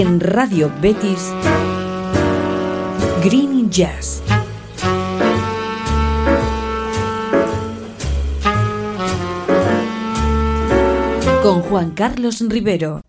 En Radio Betis, Green Jazz. Con Juan Carlos Rivero.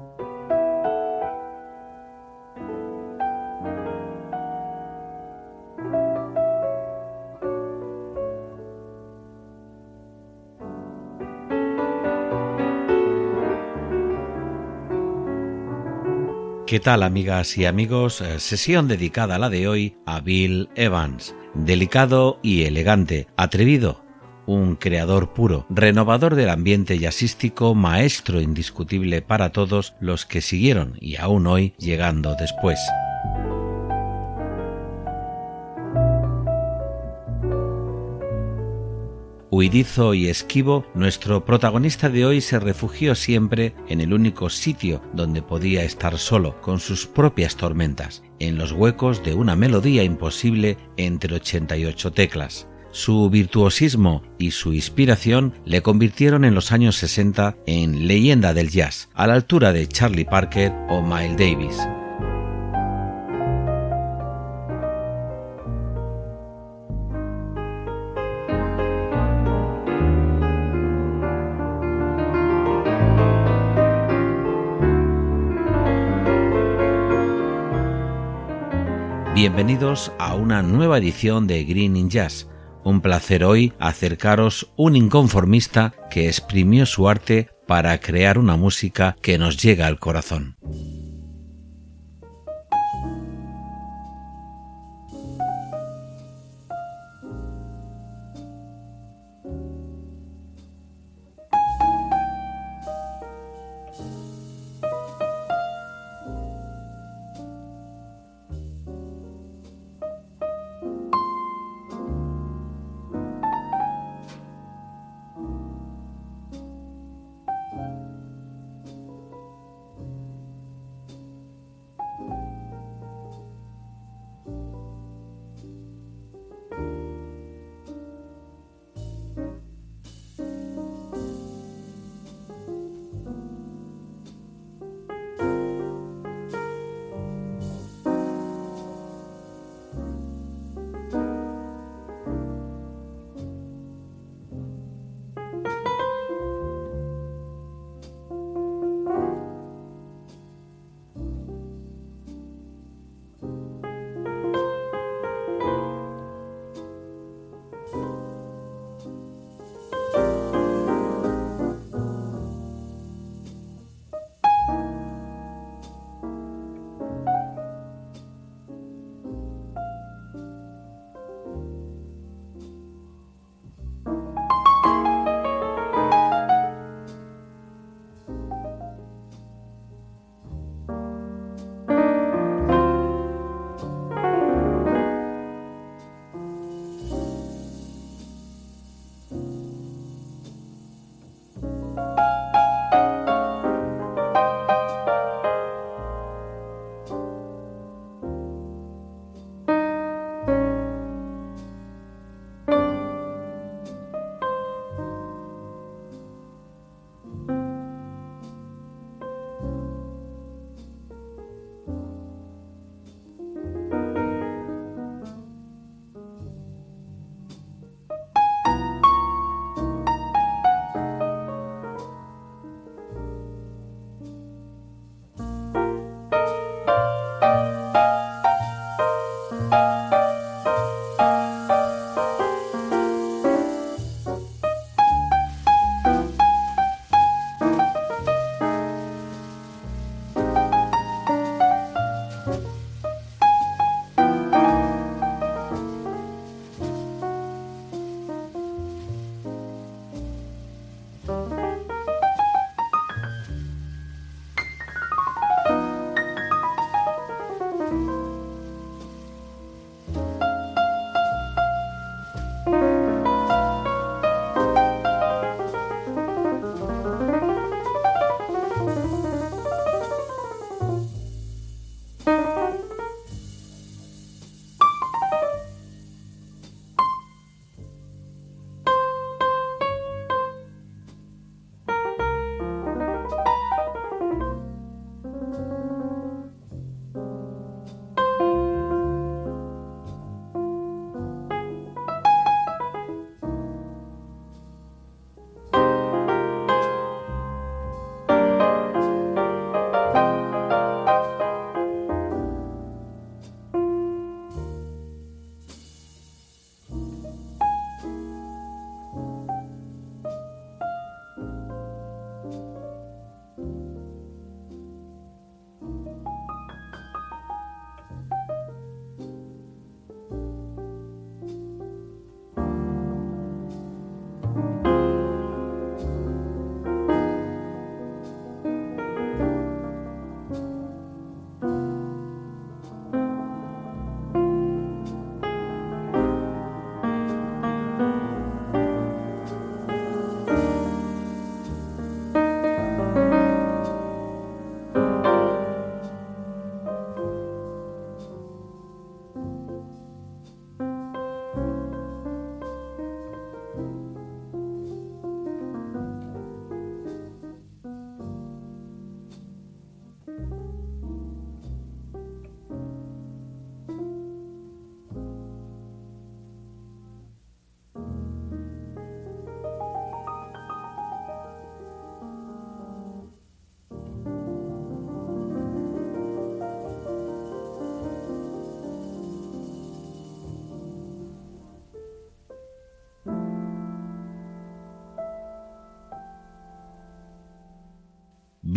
¿Qué tal amigas y amigos? Eh, sesión dedicada a la de hoy a Bill Evans. Delicado y elegante, atrevido, un creador puro, renovador del ambiente jazzístico, maestro indiscutible para todos los que siguieron y aún hoy llegando después. Huidizo y esquivo, nuestro protagonista de hoy se refugió siempre en el único sitio donde podía estar solo, con sus propias tormentas, en los huecos de una melodía imposible entre 88 teclas. Su virtuosismo y su inspiración le convirtieron en los años 60 en leyenda del jazz, a la altura de Charlie Parker o Miles Davis. Bienvenidos a una nueva edición de Green in Jazz. Un placer hoy acercaros un inconformista que exprimió su arte para crear una música que nos llega al corazón.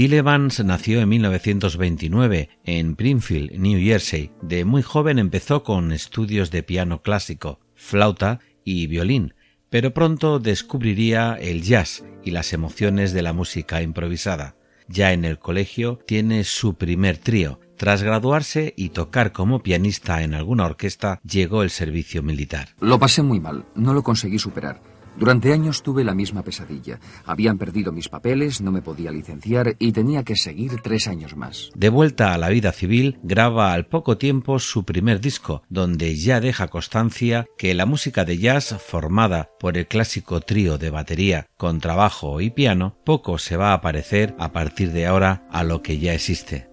Bill Evans nació en 1929 en Springfield, New Jersey. De muy joven empezó con estudios de piano clásico, flauta y violín, pero pronto descubriría el jazz y las emociones de la música improvisada. Ya en el colegio tiene su primer trío. Tras graduarse y tocar como pianista en alguna orquesta, llegó el servicio militar. Lo pasé muy mal, no lo conseguí superar. Durante años tuve la misma pesadilla. Habían perdido mis papeles, no me podía licenciar y tenía que seguir tres años más. De vuelta a la vida civil, graba al poco tiempo su primer disco, donde ya deja constancia que la música de jazz, formada por el clásico trío de batería, con trabajo y piano, poco se va a parecer a partir de ahora a lo que ya existe.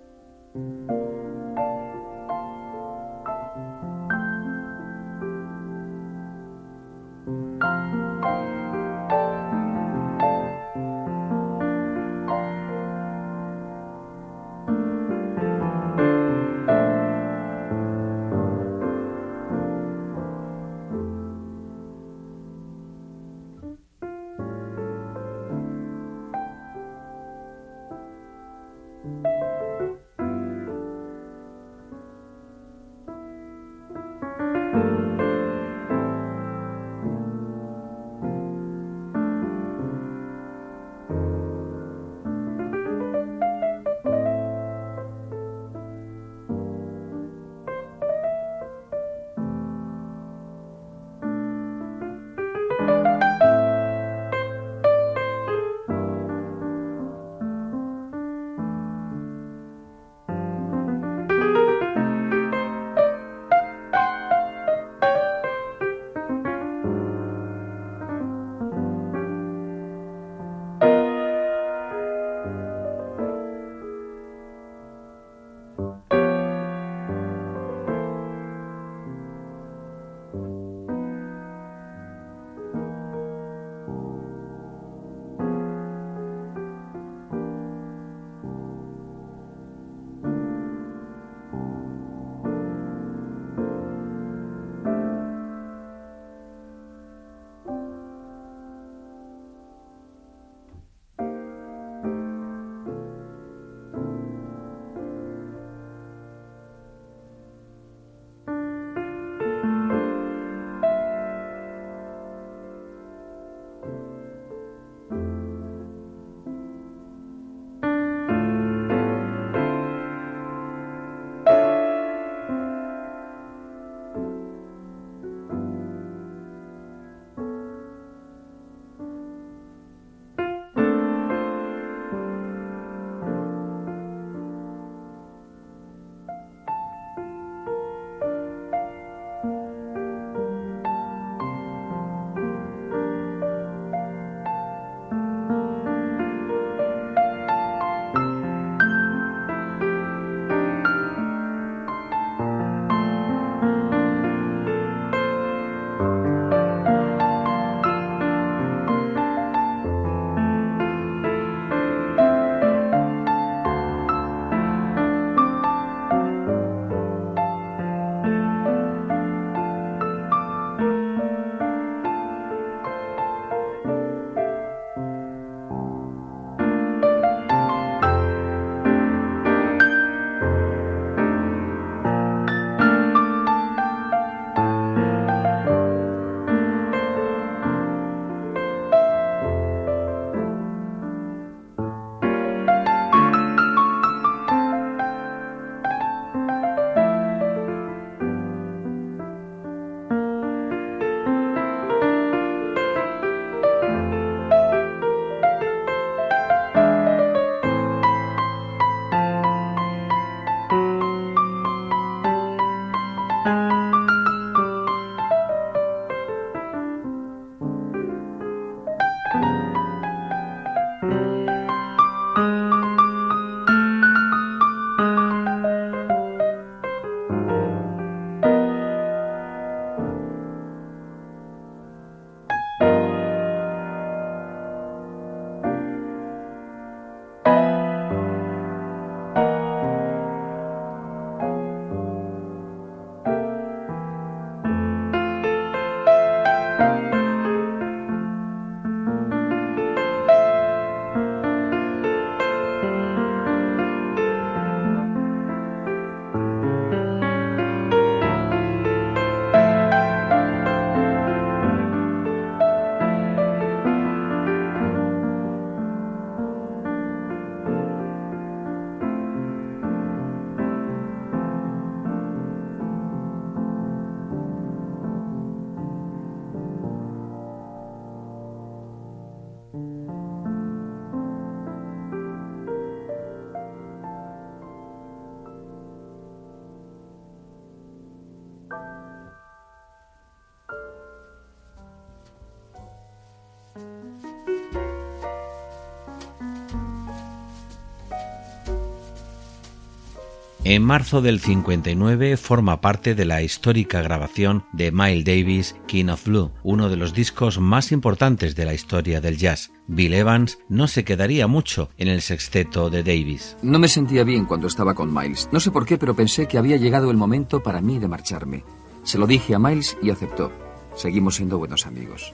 En marzo del 59 forma parte de la histórica grabación de Miles Davis, King of Blue, uno de los discos más importantes de la historia del jazz. Bill Evans no se quedaría mucho en el sexteto de Davis. No me sentía bien cuando estaba con Miles. No sé por qué, pero pensé que había llegado el momento para mí de marcharme. Se lo dije a Miles y aceptó. Seguimos siendo buenos amigos.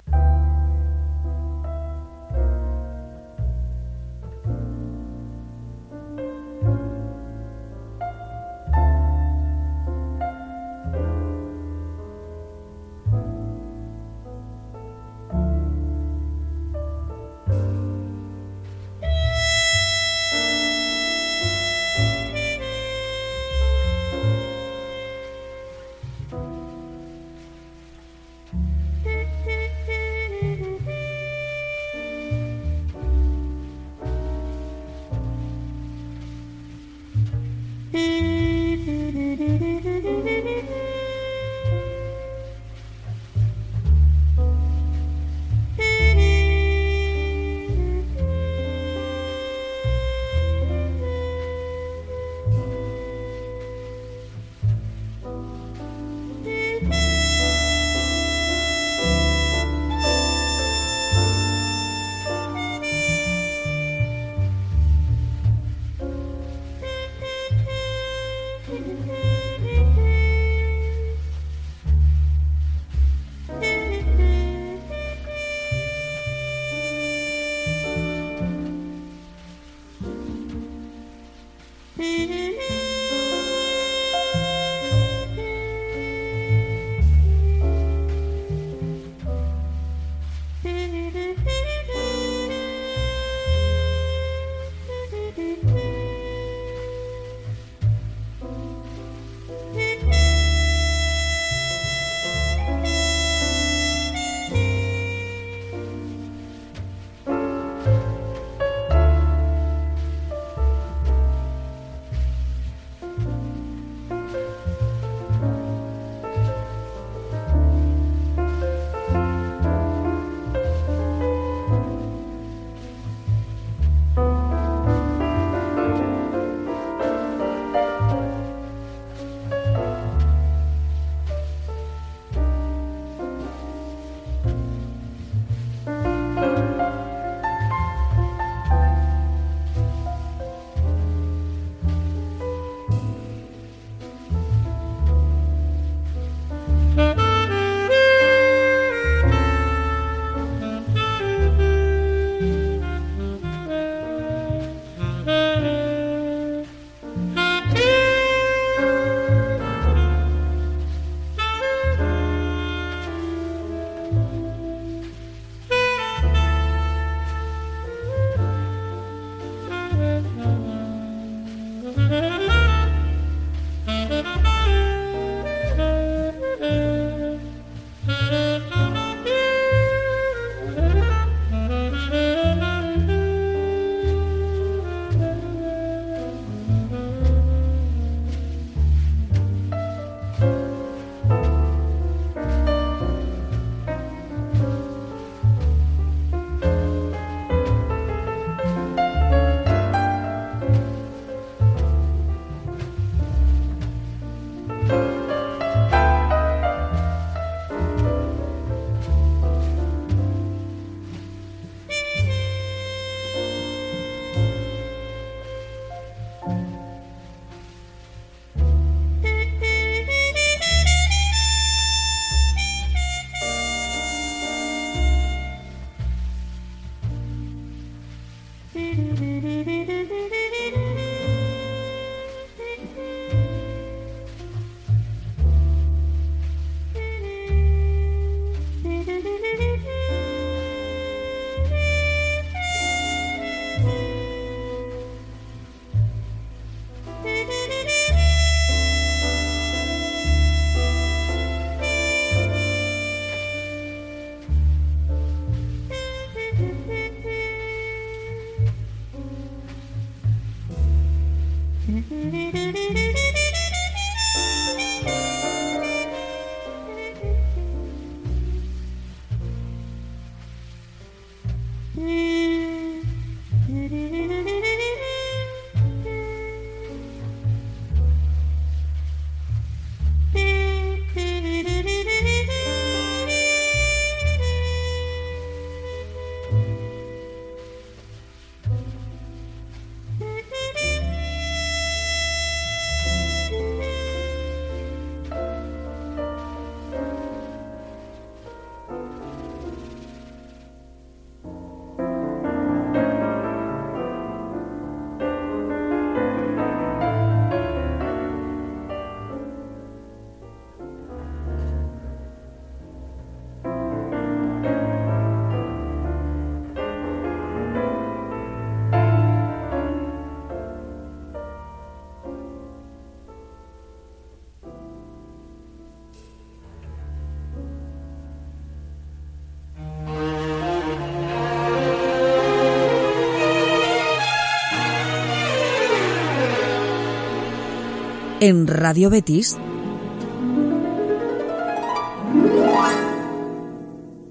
En Radio Betis.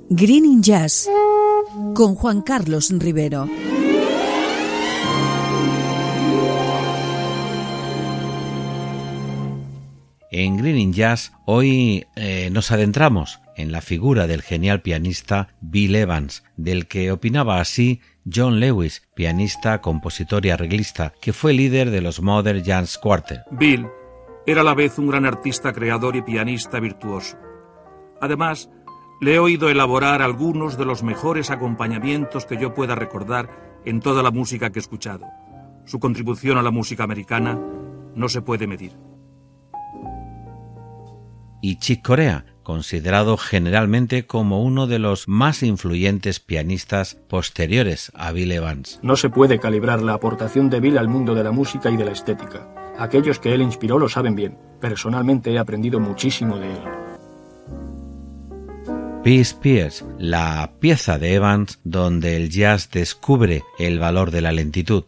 Green in Jazz con Juan Carlos Rivero. En Green in Jazz hoy eh, nos adentramos en la figura del genial pianista Bill Evans, del que opinaba así John Lewis, pianista, compositor y arreglista, que fue líder de los Modern Jazz Quartet. Bill era a la vez un gran artista creador y pianista virtuoso. Además, le he oído elaborar algunos de los mejores acompañamientos que yo pueda recordar en toda la música que he escuchado. Su contribución a la música americana no se puede medir. Y Chick Corea, considerado generalmente como uno de los más influyentes pianistas posteriores a Bill Evans. No se puede calibrar la aportación de Bill al mundo de la música y de la estética. Aquellos que él inspiró lo saben bien. Personalmente he aprendido muchísimo de él. Peace Pierce, la pieza de Evans donde el jazz descubre el valor de la lentitud.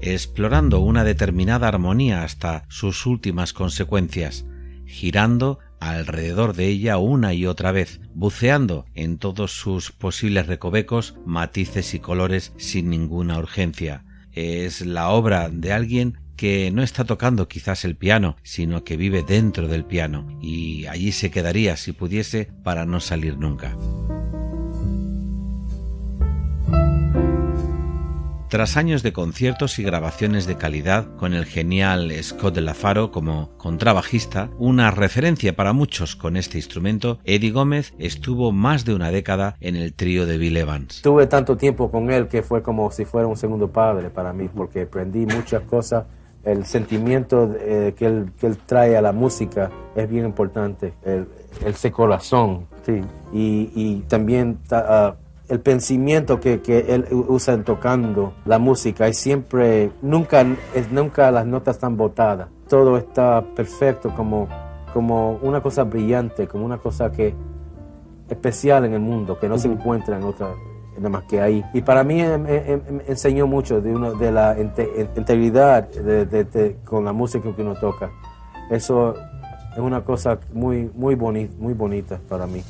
Explorando una determinada armonía hasta sus últimas consecuencias, girando alrededor de ella una y otra vez, buceando en todos sus posibles recovecos, matices y colores sin ninguna urgencia. Es la obra de alguien que no está tocando quizás el piano, sino que vive dentro del piano, y allí se quedaría si pudiese para no salir nunca. Tras años de conciertos y grabaciones de calidad con el genial Scott de la Faro como contrabajista, una referencia para muchos con este instrumento, Eddie Gómez estuvo más de una década en el trío de Bill Evans. Tuve tanto tiempo con él que fue como si fuera un segundo padre para mí porque aprendí muchas cosas. El sentimiento eh, que, él, trae a la música es bien importante, el, ese corazón. Sí. Y, también... Uh, el pensamiento que, que, él usa en tocando la música es siempre, nunca, es, nunca las notas están botadas. Todo está perfecto, como, como una cosa brillante, como una cosa que especial en el mundo, que no se encuentra en otra, nada más que ahí. Y para mí em, em, em, enseñó mucho de, uno, de la integridad de, con la música que uno toca. Eso es una cosa muy, muy, bonita, muy bonita para mí.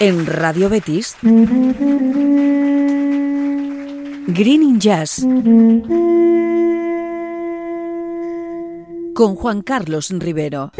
En Radio Betis. Greening Jazz. Con Juan Carlos Rivero.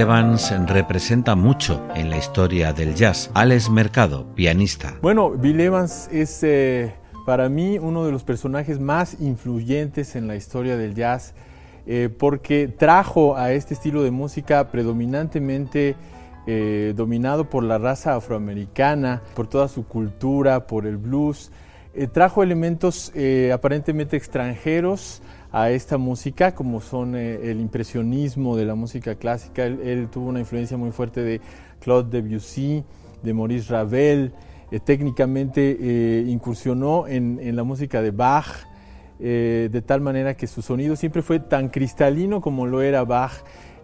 Evans representa mucho en la historia del jazz. Alex Mercado, pianista. Bueno, Bill Evans es eh, para mí uno de los personajes más influyentes en la historia del jazz eh, porque trajo a este estilo de música predominantemente eh, dominado por la raza afroamericana, por toda su cultura, por el blues. trajo elementos aparentemente extranjeros a esta música, como son eh, el impresionismo de la música clásica. Él, tuvo una influencia muy fuerte de Claude Debussy, de Maurice Ravel. Eh, técnicamente eh, incursionó en, la música de Bach, de tal manera que su sonido siempre fue tan cristalino como lo era Bach.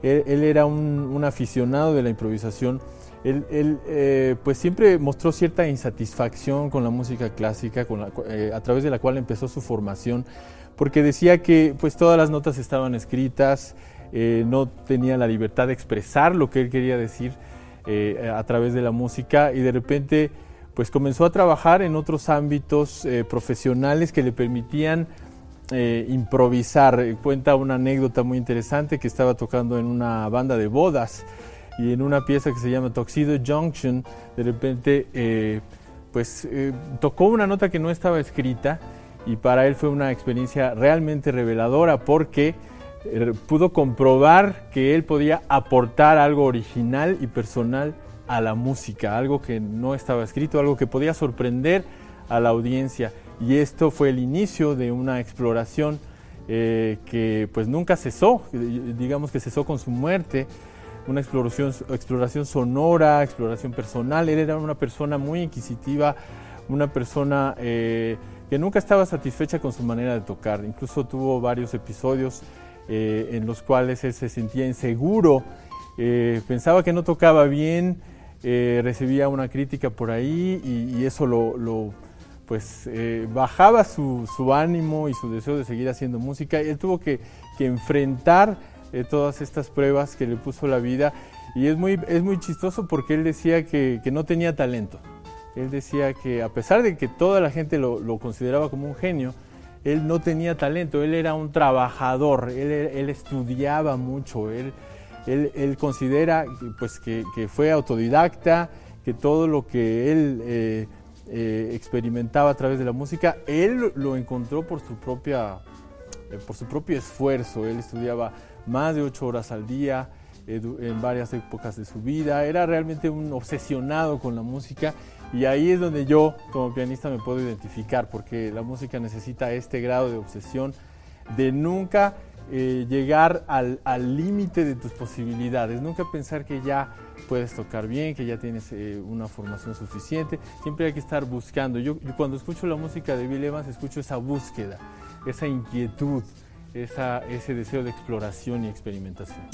Él, era un, aficionado de la improvisación. Él, pues siempre mostró cierta insatisfacción con la música clásica, con a través de la cual empezó su formación porque decía que pues todas las notas estaban escritas, eh, no tenía la libertad de expresar lo que él quería decir eh, a través de la música y de repente pues comenzó a trabajar en otros ámbitos eh, profesionales que le permitían improvisar. Cuenta una anécdota muy interesante que estaba tocando en una banda de bodas y en una pieza que se llama Tuxedo Junction, de repente pues tocó una nota que no estaba escrita y para él fue una experiencia realmente reveladora porque eh, pudo comprobar que él podía aportar algo original y personal a la música, algo que no estaba escrito, algo que podía sorprender a la audiencia. Y esto fue el inicio de una exploración eh, que pues nunca cesó, digamos que cesó con su muerte, una exploración, exploración sonora, exploración personal. Él era una persona muy inquisitiva, una persona... Eh, que nunca estaba satisfecha con su manera de tocar. Incluso tuvo varios episodios eh, en los cuales él se sentía inseguro, eh, pensaba que no tocaba bien, eh, recibía una crítica por ahí y, eso lo, pues bajaba su, ánimo y su deseo de seguir haciendo música. Él tuvo que, enfrentar todas estas pruebas que le puso la vida y es muy, es muy chistoso porque él decía que no tenía talento él decía que a pesar de que toda la gente lo, consideraba como un genio, él no tenía talento, él era un trabajador, él, estudiaba mucho, él, considera pues, que, fue autodidacta, que todo lo que él eh, eh, experimentaba a través de la música, él lo encontró por su, propia, eh, por su propio esfuerzo, él estudiaba más de ocho horas al día, en varias épocas de su vida, era realmente un obsesionado con la música y ahí es donde yo como pianista me puedo identificar, porque la música necesita este grado de obsesión, de nunca eh, llegar al límite de tus posibilidades, nunca pensar que ya puedes tocar bien, que ya tienes eh, una formación suficiente, siempre hay que estar buscando. Yo, cuando escucho la música de Bill Evans escucho esa búsqueda, esa inquietud, ese deseo de exploración y experimentación.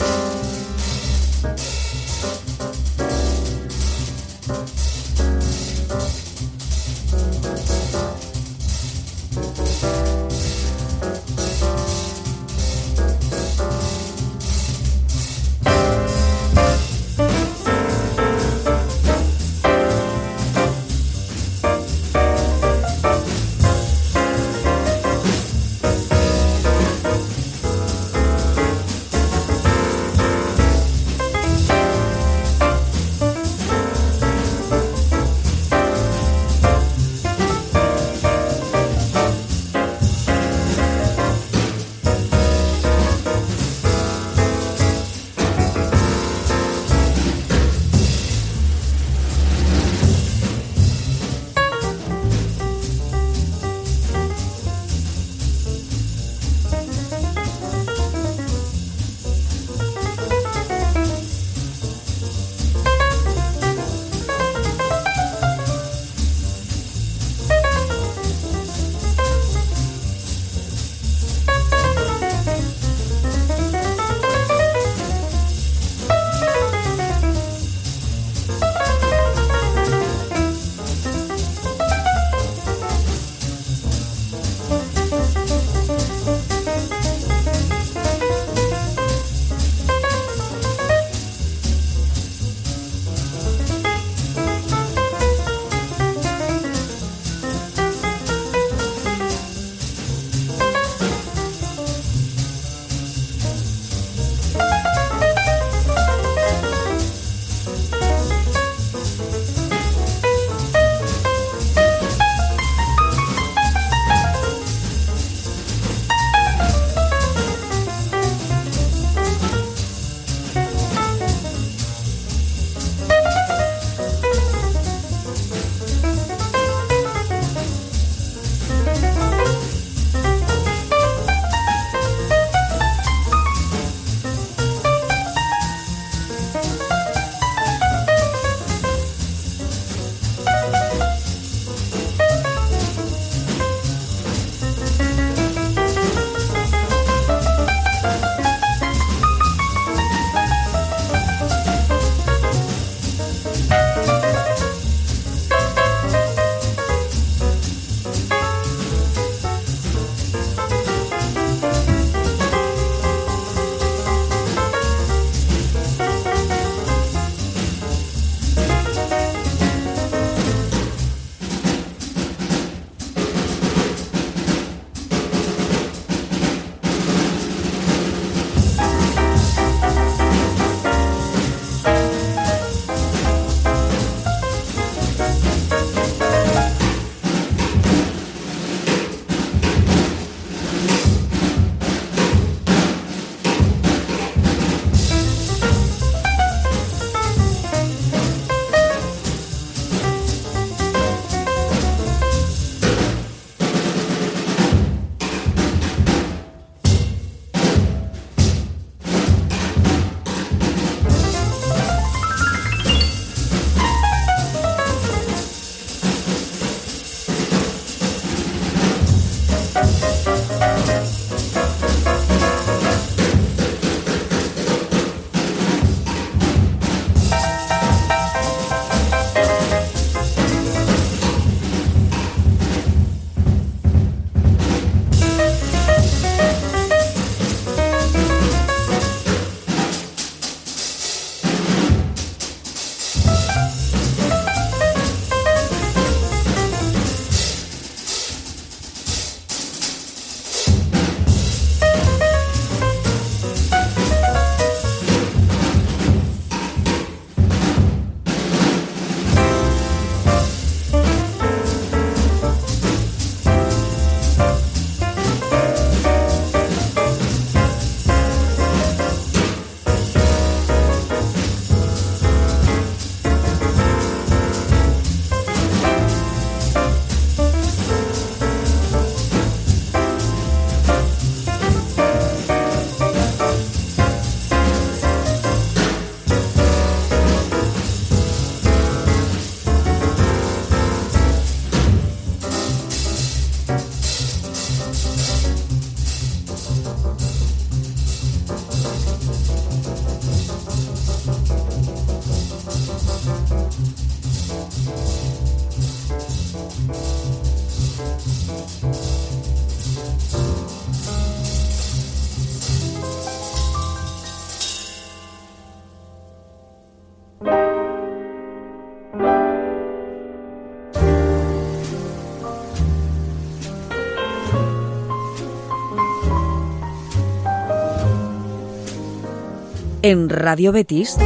En Radio Betis.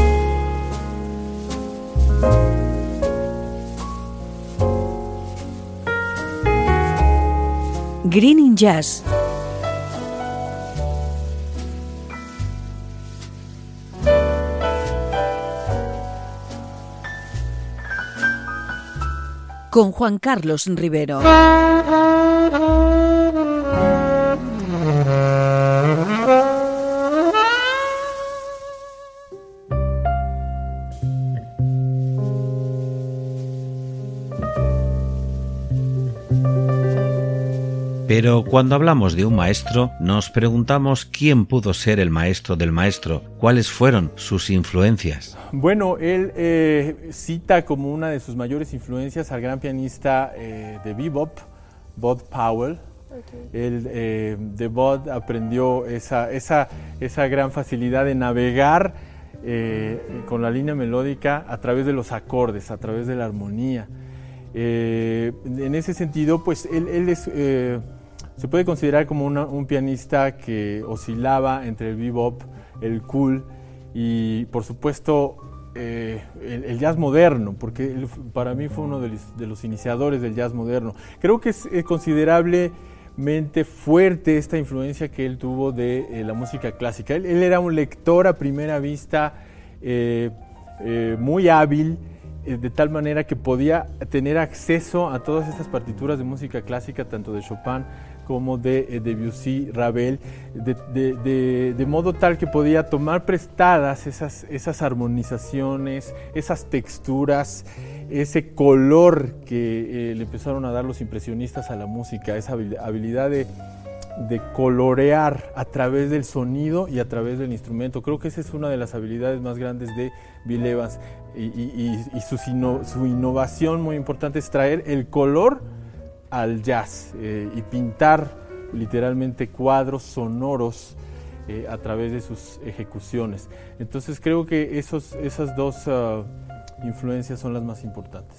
Green Jazz. Con Juan Carlos Rivero. Pero cuando hablamos de un maestro, nos preguntamos quién pudo ser el maestro del maestro, cuáles fueron sus influencias. Bueno, él eh, cita como una de sus mayores influencias al gran pianista eh, de bebop, Bud Powell. Él, eh, de Bud aprendió esa, esa, esa, gran facilidad de navegar con la línea melódica a través de los acordes, a través de la armonía. en ese sentido, pues él, él es se puede considerar como un pianista que oscilaba entre el bebop, el cool y por supuesto eh, el, jazz moderno, porque para mí fue uno de los, iniciadores del jazz moderno. Creo que es considerablemente fuerte esta influencia que él tuvo de eh, la música clásica. Él, era un lector a primera vista eh, muy hábil, de tal manera que podía tener acceso a todas estas partituras de música clásica, tanto de Chopin como de eh, Debussy, Ravel, de, modo tal que podía tomar prestadas esas, esas armonizaciones, esas texturas, ese color que eh, le empezaron a dar los impresionistas a la música, esa habilidad de, colorear a través del sonido y a través del instrumento. Creo que esa es una de las habilidades más grandes de Bill Evans y, su innovación muy importante es traer el color al jazz eh, y pintar literalmente cuadros sonoros eh, a través de sus ejecuciones. Entonces creo que esos, esas dos ah, influencias son las más importantes.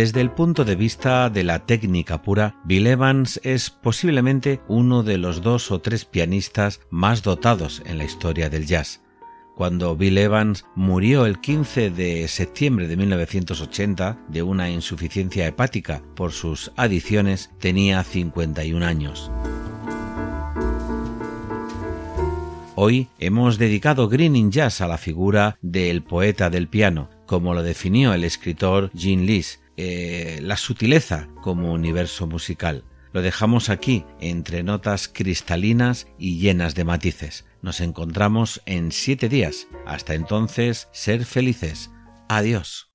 Desde el punto de vista de la técnica pura, Bill Evans es posiblemente uno de los dos o tres pianistas más dotados en la historia del jazz. Cuando Bill Evans murió el 15 de septiembre de 1980 de una insuficiencia hepática por sus adicciones, tenía 51 años. Hoy hemos dedicado Green Jazz a la figura del poeta del piano, como lo definió el escritor Gene Lees, eh, la sutileza como universo musical. Lo dejamos aquí entre notas cristalinas y llenas de matices. Nos encontramos en siete días. Hasta entonces, ser felices. Adiós.